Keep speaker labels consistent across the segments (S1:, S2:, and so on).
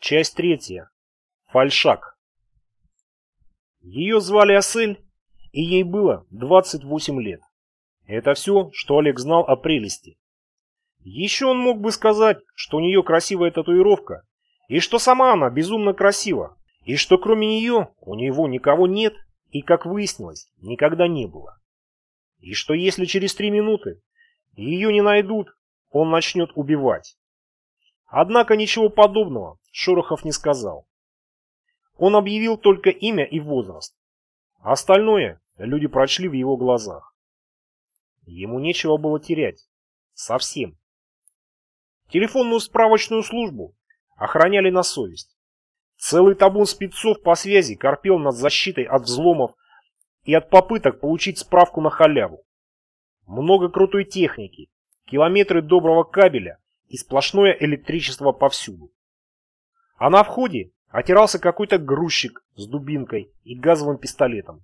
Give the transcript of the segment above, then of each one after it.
S1: Часть третья. Фальшак. Ее звали Асель, и ей было 28 лет. Это все, что Олег знал о прелести. Еще он мог бы сказать, что у нее красивая татуировка, и что сама она безумно красива, и что кроме нее у него никого нет и, как выяснилось, никогда не было. И что если через три минуты ее не найдут, он начнет убивать. Однако ничего подобного Шорохов не сказал. Он объявил только имя и возраст. Остальное люди прочли в его глазах. Ему нечего было терять. Совсем. Телефонную справочную службу охраняли на совесть. Целый табун спецов по связи корпел над защитой от взломов и от попыток получить справку на халяву. Много крутой техники, километры доброго кабеля и сплошное электричество повсюду. А на входе отирался какой-то грузчик с дубинкой и газовым пистолетом.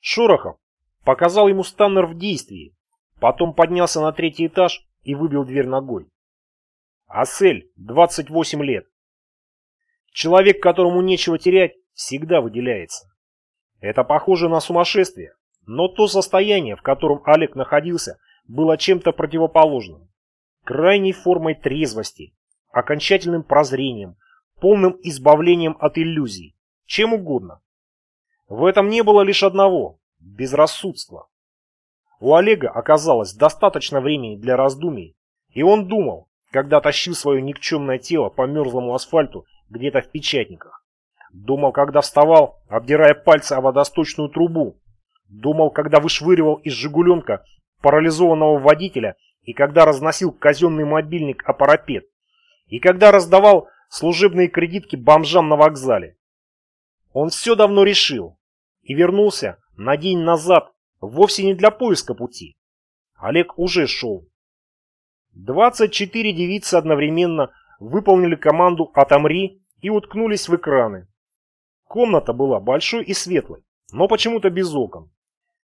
S1: Шорохов показал ему станнер в действии, потом поднялся на третий этаж и выбил дверь ногой. Асель, 28 лет. Человек, которому нечего терять, всегда выделяется. Это похоже на сумасшествие, но то состояние, в котором Олег находился, было чем-то противоположным. Крайней формой трезвости, окончательным прозрением, полным избавлением от иллюзий, чем угодно. В этом не было лишь одного – безрассудства. У Олега оказалось достаточно времени для раздумий, и он думал, когда тащил свое никчемное тело по мерзлому асфальту где-то в печатниках. Думал, когда вставал, обдирая пальцы о водосточную трубу. Думал, когда вышвыривал из «Жигуленка» парализованного водителя и когда разносил казенный мобильник о парапет. И когда раздавал служебные кредитки бомжам на вокзале. Он все давно решил и вернулся на день назад вовсе не для поиска пути. Олег уже шел. 24 девицы одновременно выполнили команду «Отомри» и уткнулись в экраны. Комната была большой и светлой, но почему-то без окон.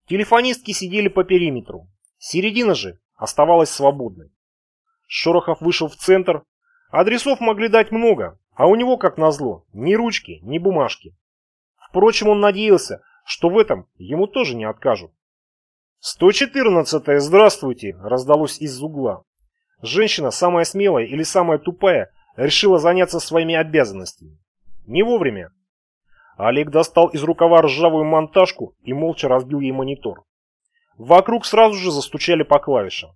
S1: Телефонистки сидели по периметру. Середина же оставалась свободной. Шорохов вышел в центр Адресов могли дать много, а у него, как назло, ни ручки, ни бумажки. Впрочем, он надеялся, что в этом ему тоже не откажут. «114-е, здравствуйте!» – раздалось из угла. Женщина, самая смелая или самая тупая, решила заняться своими обязанностями. Не вовремя. Олег достал из рукава ржавую монтажку и молча разбил ей монитор. Вокруг сразу же застучали по клавишам.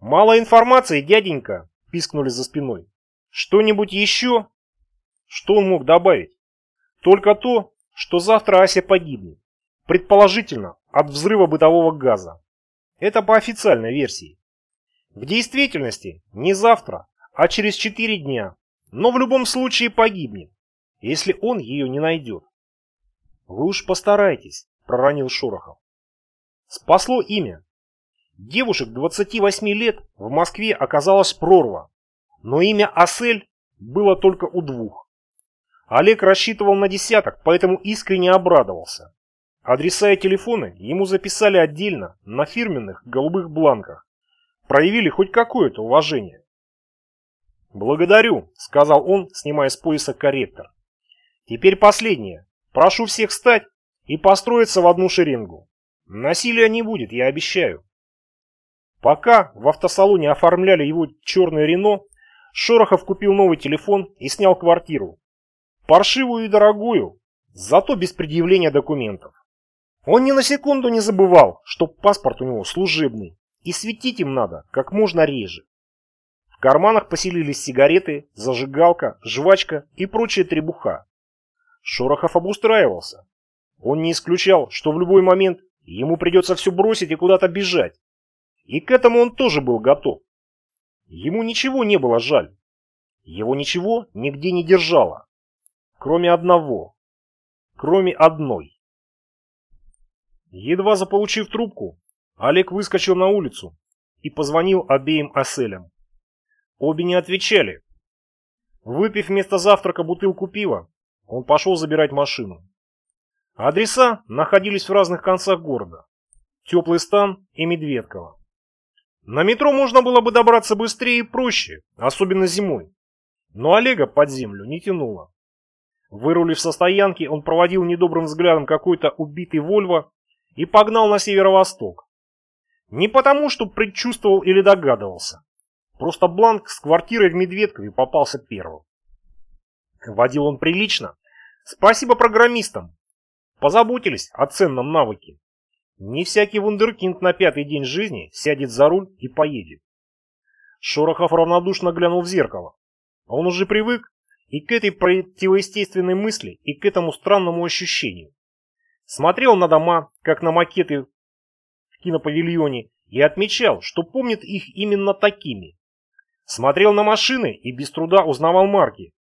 S1: «Мало информации, дяденька!» пискнули за спиной. «Что-нибудь еще?» Что он мог добавить? Только то, что завтра Ася погибнет. Предположительно, от взрыва бытового газа. Это по официальной версии. В действительности не завтра, а через четыре дня. Но в любом случае погибнет, если он ее не найдет. «Вы уж постарайтесь», — проронил Шорохов. Спасло имя. Девушек 28 лет в Москве оказалась прорва, но имя Асель было только у двух. Олег рассчитывал на десяток, поэтому искренне обрадовался. Адреса и телефоны ему записали отдельно на фирменных голубых бланках. Проявили хоть какое-то уважение. «Благодарю», — сказал он, снимая с пояса корректор. «Теперь последнее. Прошу всех встать и построиться в одну шеренгу. Насилия не будет, я обещаю». Пока в автосалоне оформляли его черный Рено, Шорохов купил новый телефон и снял квартиру. Паршивую и дорогую, зато без предъявления документов. Он ни на секунду не забывал, что паспорт у него служебный, и светить им надо как можно реже. В карманах поселились сигареты, зажигалка, жвачка и прочая требуха. Шорохов обустраивался. Он не исключал, что в любой момент ему придется все бросить и куда-то бежать. И к этому он тоже был готов. Ему ничего не было жаль. Его ничего нигде не держало. Кроме одного. Кроме одной. Едва заполучив трубку, Олег выскочил на улицу и позвонил обеим оселям. Обе не отвечали. Выпив вместо завтрака бутылку пива, он пошел забирать машину. Адреса находились в разных концах города. Теплый стан и Медведково. На метро можно было бы добраться быстрее и проще, особенно зимой. Но Олега под землю не тянуло. Вырулив со стоянки, он проводил недобрым взглядом какой-то убитый Вольво и погнал на северо-восток. Не потому, что предчувствовал или догадывался. Просто Бланк с квартирой в Медведкове попался первым. Водил он прилично. Спасибо программистам. Позаботились о ценном навыке. Не всякий вундеркинд на пятый день жизни сядет за руль и поедет. Шорохов равнодушно глянул в зеркало. Он уже привык и к этой противоестественной мысли, и к этому странному ощущению. Смотрел на дома, как на макеты в кинопавильоне, и отмечал, что помнит их именно такими. Смотрел на машины и без труда узнавал марки.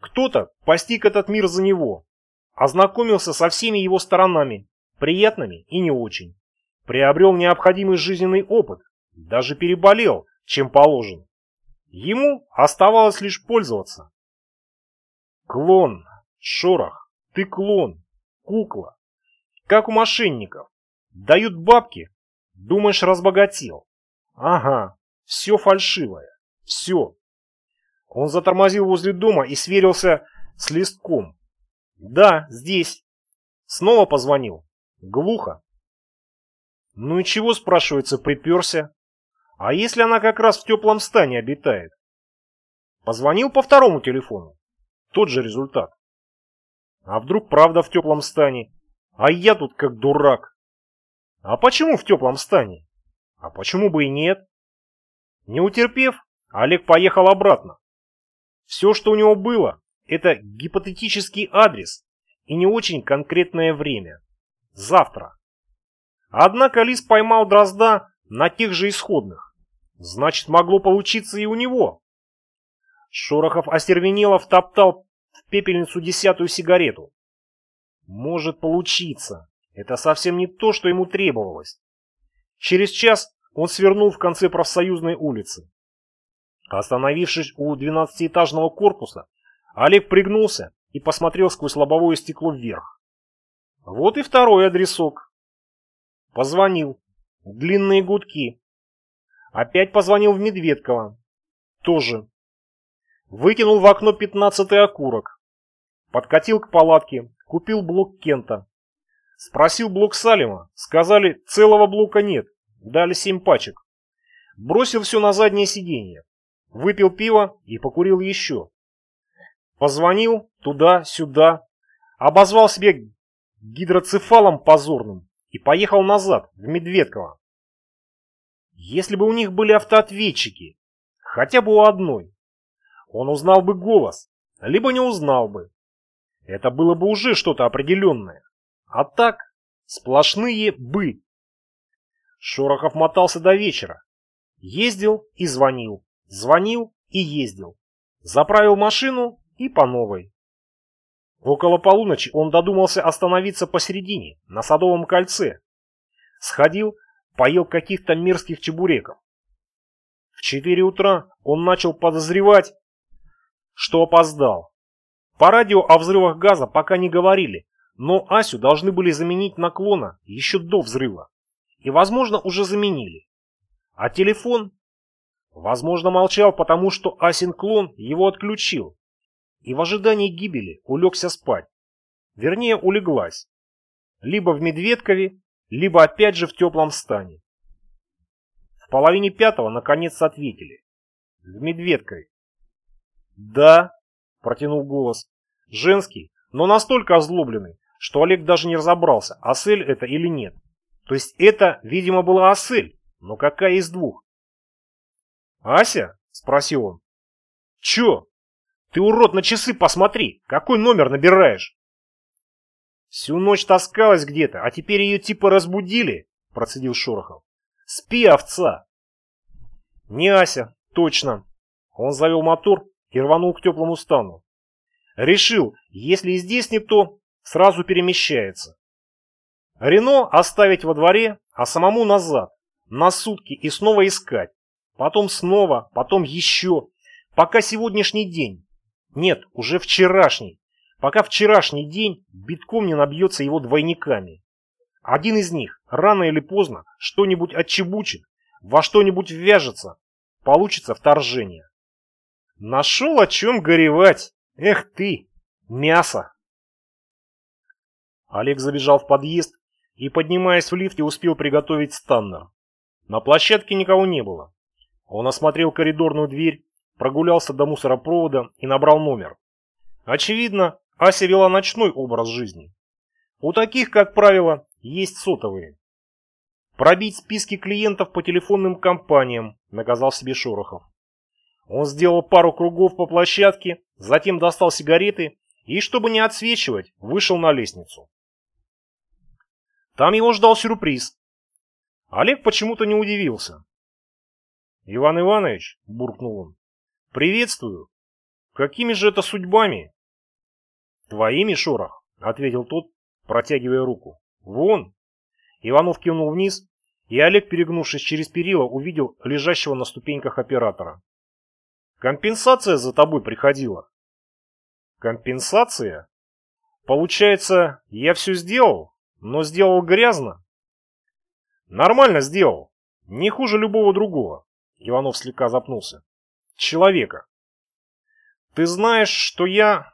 S1: Кто-то постиг этот мир за него, ознакомился со всеми его сторонами, приятными и не очень. Приобрел необходимый жизненный опыт, даже переболел, чем положено. Ему оставалось лишь пользоваться. Клон, шорох, ты клон, кукла. Как у мошенников. Дают бабки, думаешь, разбогател. Ага, все фальшивое, все. Он затормозил возле дома и сверился с листком. Да, здесь. Снова позвонил. Глухо. Ну и чего, спрашивается, приперся? А если она как раз в теплом стане обитает? Позвонил по второму телефону. Тот же результат. А вдруг правда в теплом стане? А я тут как дурак. А почему в теплом стане? А почему бы и нет? Не утерпев, Олег поехал обратно. Все, что у него было, это гипотетический адрес и не очень конкретное время. Завтра. Однако Лис поймал Дрозда на тех же исходных. Значит, могло получиться и у него. Шорохов остервенело втоптал в пепельницу десятую сигарету. Может получиться. Это совсем не то, что ему требовалось. Через час он свернул в конце профсоюзной улицы. Остановившись у двенадцатиэтажного корпуса, Олег пригнулся и посмотрел сквозь лобовое стекло вверх. Вот и второй адресок. Позвонил. Длинные гудки. Опять позвонил в Медведково. Тоже. Выкинул в окно пятнадцатый окурок. Подкатил к палатке, купил блок Кента. Спросил блок Салима. Сказали, целого блока нет. Дали семь пачек. Бросил все на заднее сиденье. Выпил пиво и покурил еще. Позвонил туда-сюда. Обозвал себе гидроцефалом позорным и поехал назад, в Медведково. Если бы у них были автоответчики, хотя бы у одной, он узнал бы голос, либо не узнал бы. Это было бы уже что-то определенное. А так, сплошные «бы». Шорохов мотался до вечера. Ездил и звонил, звонил и ездил. Заправил машину и по новой. Около полуночи он додумался остановиться посередине, на Садовом кольце. Сходил, поел каких-то мерзких чебуреков. В четыре утра он начал подозревать, что опоздал. По радио о взрывах газа пока не говорили, но Асю должны были заменить на клона еще до взрыва. И, возможно, уже заменили. А телефон? Возможно, молчал, потому что Асин клон его отключил. И в ожидании гибели улегся спать. Вернее, улеглась. Либо в Медведкове, либо опять же в теплом стане. В половине пятого наконец ответили. В Медведкове. «Да», — протянул голос, женский, но настолько озлобленный, что Олег даже не разобрался, Асель это или нет. То есть это, видимо, была Асель, но какая из двух? «Ася?» — спросил он. «Чё? Ты, урод, на часы посмотри, какой номер набираешь?» «Всю ночь таскалась где-то, а теперь ее типа разбудили», — процедил Шорохов. «Спи, овца!» «Не Ася, точно». Он завел мотор и рванул к теплому стану. Решил, если и здесь не то, сразу перемещается. Рено оставить во дворе, а самому назад, на сутки и снова искать. Потом снова, потом еще, пока сегодняшний день. Нет, уже вчерашний. Пока вчерашний день битком не набьется его двойниками. Один из них рано или поздно что-нибудь отчебучит, во что-нибудь ввяжется, получится вторжение. Нашел о чем горевать. Эх ты, мясо. Олег забежал в подъезд и, поднимаясь в лифте, успел приготовить станнер. На площадке никого не было. Он осмотрел коридорную дверь, прогулялся до мусоропровода и набрал номер. Очевидно, Ася вела ночной образ жизни. У таких, как правило, есть сотовые. Пробить списки клиентов по телефонным компаниям, наказал себе Шорохов. Он сделал пару кругов по площадке, затем достал сигареты и, чтобы не отсвечивать, вышел на лестницу. Там его ждал сюрприз. Олег почему-то не удивился. «Иван Иванович», — буркнул он, — «приветствую. Какими же это судьбами?» «Твоими, Шорох», — ответил тот, протягивая руку. «Вон!» Иванов кивнул вниз, и Олег, перегнувшись через перила, увидел лежащего на ступеньках оператора. «Компенсация за тобой приходила». «Компенсация? Получается, я все сделал, но сделал грязно?» «Нормально сделал. Не хуже любого другого». Иванов слегка запнулся. «Человека». «Ты знаешь, что я...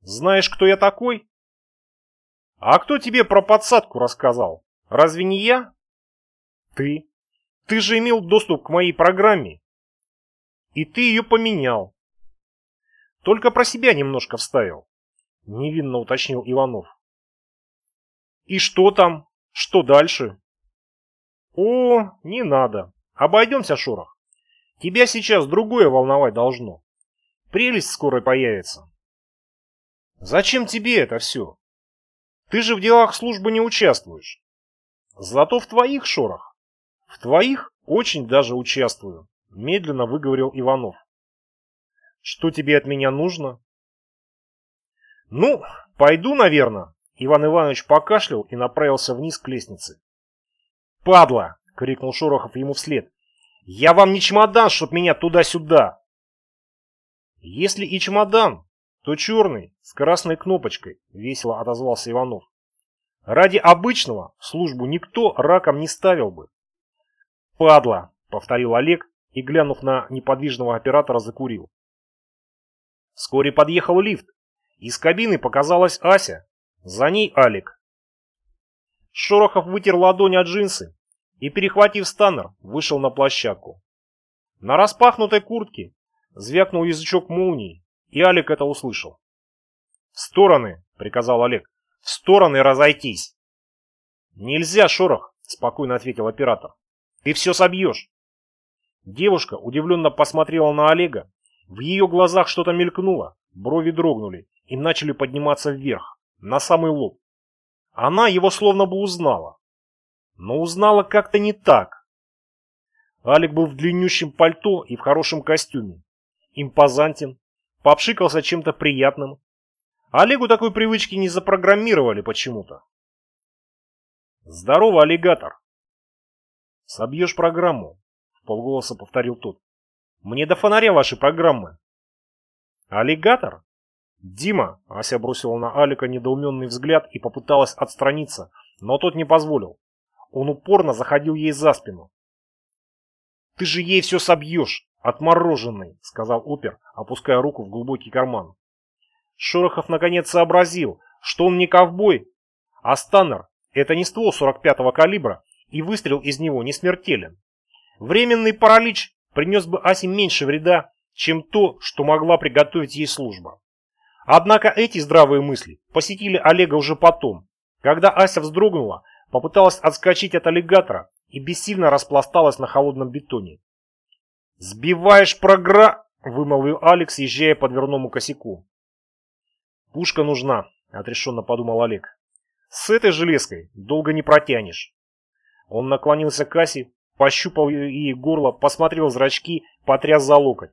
S1: Знаешь, кто я такой?» «А кто тебе про подсадку рассказал? Разве не я?» «Ты. Ты же имел доступ к моей программе. И ты ее поменял. Только про себя немножко вставил», — невинно уточнил Иванов. «И что там? Что дальше?» «О, не надо. Обойдемся, Шорох. Тебя сейчас другое волновать должно. Прелесть скоро появится». «Зачем тебе это все? Ты же в делах службы не участвуешь. Зато в твоих шорах. В твоих очень даже участвую, медленно выговорил Иванов. Что тебе от меня нужно? Ну, пойду, наверное. Иван Иванович покашлял и направился вниз к лестнице. «Падла!» — крикнул Шорохов ему вслед. «Я вам не чемодан, чтоб меня туда-сюда!» «Если и чемодан, то черный, с красной кнопочкой», — весело отозвался Иванов. «Ради обычного службу никто раком не ставил бы». «Падла», — повторил Олег и, глянув на неподвижного оператора, закурил. Вскоре подъехал лифт. Из кабины показалась Ася. За ней Алик. Шорохов вытер ладони от джинсы и, перехватив станнер, вышел на площадку. На распахнутой куртке звякнул язычок молнии, и Алик это услышал. «В стороны!» — приказал Олег. «В стороны разойтись!» «Нельзя, Шорох!» — спокойно ответил оператор. «Ты все собьешь!» Девушка удивленно посмотрела на Олега. В ее глазах что-то мелькнуло, брови дрогнули и начали подниматься вверх, на самый лоб. Она его словно бы узнала. Но узнала как-то не так. Алик был в длиннющем пальто и в хорошем костюме. Импозантен, попшикался чем-то приятным. Олегу такой привычки не запрограммировали почему-то. «Здорово, аллигатор!» «Собьешь программу», — полголоса повторил тот. «Мне до фонаря ваши программы». «Аллигатор?» «Дима!» — Ася бросила на Алика недоуменный взгляд и попыталась отстраниться, но тот не позволил. Он упорно заходил ей за спину. «Ты же ей все собьешь!» «Отмороженный», — сказал опер, опуская руку в глубокий карман. Шорохов наконец сообразил, что он не ковбой, а станнер — это не ствол 45-го калибра, и выстрел из него не смертелен. Временный паралич принес бы Асе меньше вреда, чем то, что могла приготовить ей служба. Однако эти здравые мысли посетили Олега уже потом, когда Ася вздрогнула, попыталась отскочить от аллигатора и бессильно распласталась на холодном бетоне. «Сбиваешь програ...» — вымолвил Алекс, езжая по дверному косяку. «Пушка нужна», — отрешенно подумал Олег. «С этой железкой долго не протянешь». Он наклонился к Асе, пощупал ей горло, посмотрел в зрачки, потряс за локоть.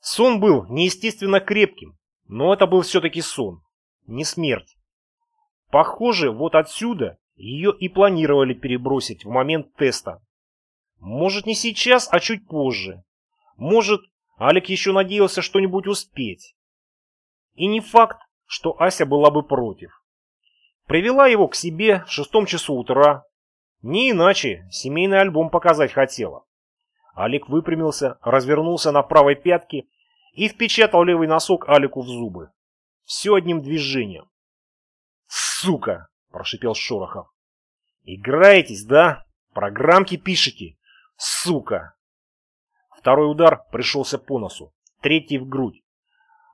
S1: Сон был неестественно крепким, но это был все-таки сон, не смерть. Похоже, вот отсюда ее и планировали перебросить в момент теста. Может, не сейчас, а чуть позже. Может, Алик еще надеялся что-нибудь успеть. И не факт, что Ася была бы против. Привела его к себе в шестом часу утра. Не иначе семейный альбом показать хотела. Олег выпрямился, развернулся на правой пятке и впечатал левый носок Алику в зубы. Все одним движением. «Сука!» – прошипел Шорохов. «Играетесь, да? Программки пишете? Сука!» Второй удар пришелся по носу, третий в грудь.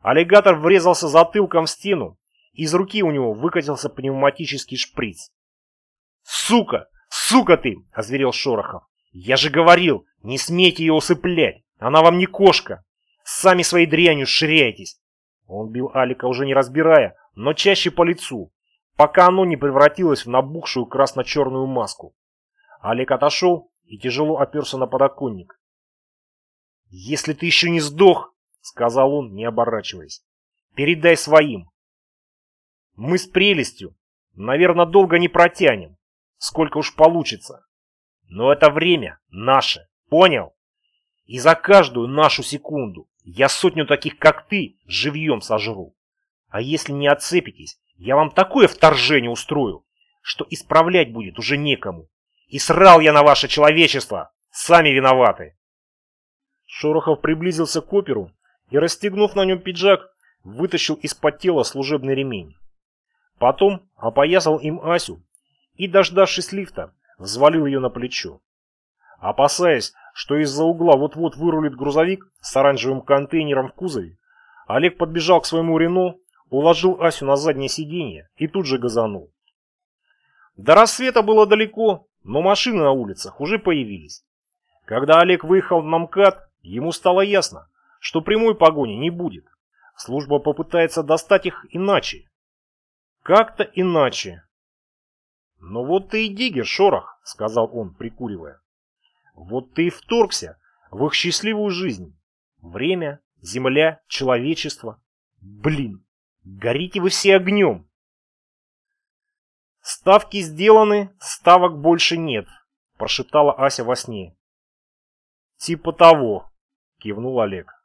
S1: Аллигатор врезался затылком в стену, из руки у него выкатился пневматический шприц. «Сука! Сука ты!» – озверел Шорохов. «Я же говорил, не смейте ее усыплять! Она вам не кошка! Сами своей дрянью ширяетесь!» Он бил Алика уже не разбирая, но чаще по лицу, пока оно не превратилось в набухшую красно-черную маску. Алик отошел и тяжело оперся на подоконник. «Если ты еще не сдох, — сказал он, не оборачиваясь, — передай своим. Мы с прелестью, наверное, долго не протянем, сколько уж получится. Но это время наше, понял? И за каждую нашу секунду я сотню таких, как ты, живьем сожру. А если не отцепитесь, я вам такое вторжение устрою, что исправлять будет уже некому. И срал я на ваше человечество, сами виноваты. Шорохов приблизился к оперу и, расстегнув на нем пиджак, вытащил из-под тела служебный ремень. Потом опоясал им Асю и, дождавшись лифта, взвалил ее на плечо. Опасаясь, что из-за угла вот-вот вырулит грузовик с оранжевым контейнером в кузове, Олег подбежал к своему Рено, уложил Асю на заднее сиденье и тут же газанул. До рассвета было далеко, но машины на улицах уже появились. Когда Олег выехал на МКАД, ему стало ясно, что прямой погони не будет. Служба попытается достать их иначе. Как-то иначе. «Ну вот ты и диггер, Шорох», — сказал он, прикуривая. «Вот ты и вторгся в их счастливую жизнь. Время, земля, человечество. Блин, горите вы все огнем!» «Ставки сделаны, ставок больше нет», — прошептала Ася во сне. «Типа того», — кивнул Олег.